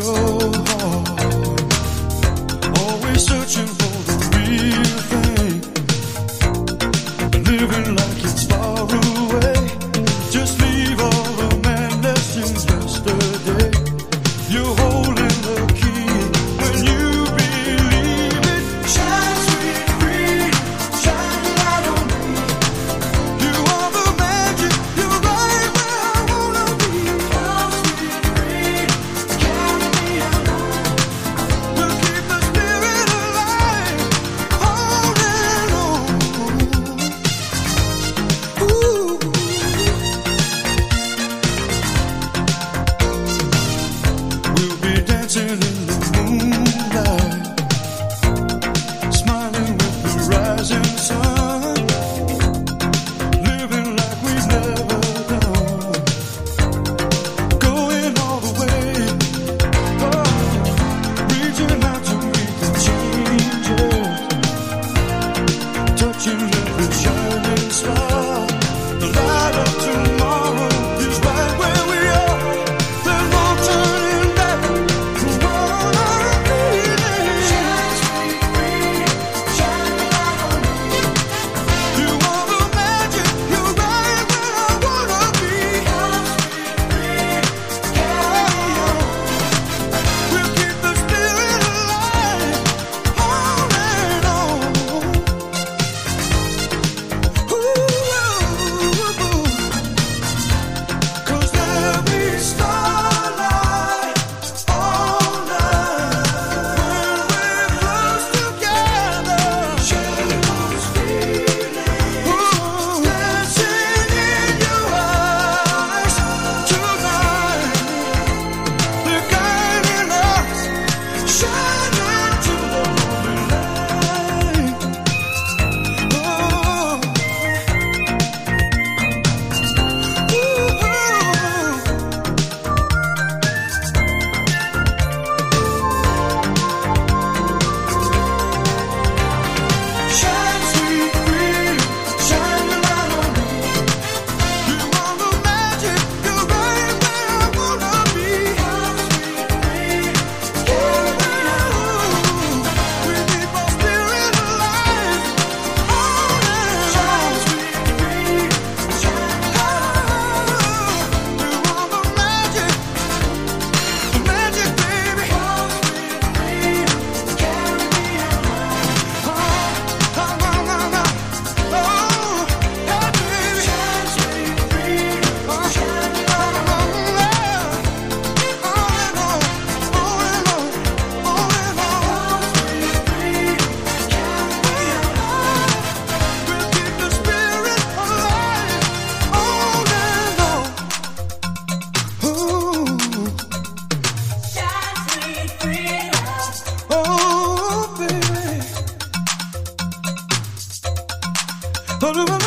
We'll Solo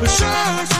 Besides